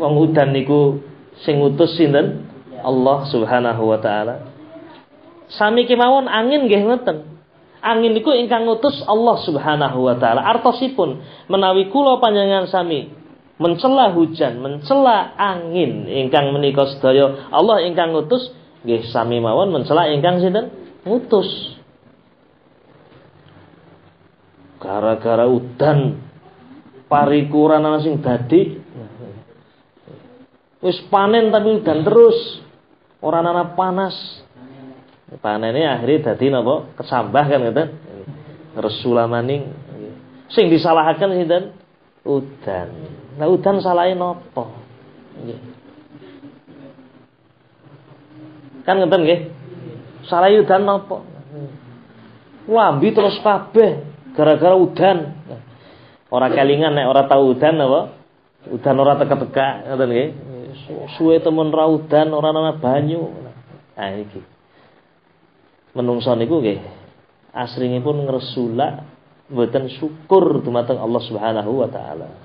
Wong udan niku sing ngutus sinten? Allah Subhanahu wa taala. Sami kemawon angin nggih ngoten. Angin niku ingkang ngutus Allah Subhanahu wa taala. Artosipun menawi kula panjenengan sami mencela hujan, mencela angin ingkang menika sedaya Allah ingkang ngutus nggih sami mawon mencela ingkang sinten? Ngutus. Gara-gara udan parikuran ana sing dadi wis panen tapi udan terus. Ora ana panas. Panennya akhirnya dadi napa? Kesambah kan ngoten. Resula maning. Sing disalahaken sinten? Udan. Nah udan salahe napa? Kan ngoten nggih. Salahe udan napa? Lambi terus kabeh gara-gara udan. Ora kelingan nek ora tau udan apa? Udan ora teka-teka, ngoten nggih. Suwe temen ra udan ora ana banyu. Nah iki. Menungso niku nggih asringipun ngresula mboten syukur dumateng Allah Subhanahu wa taala.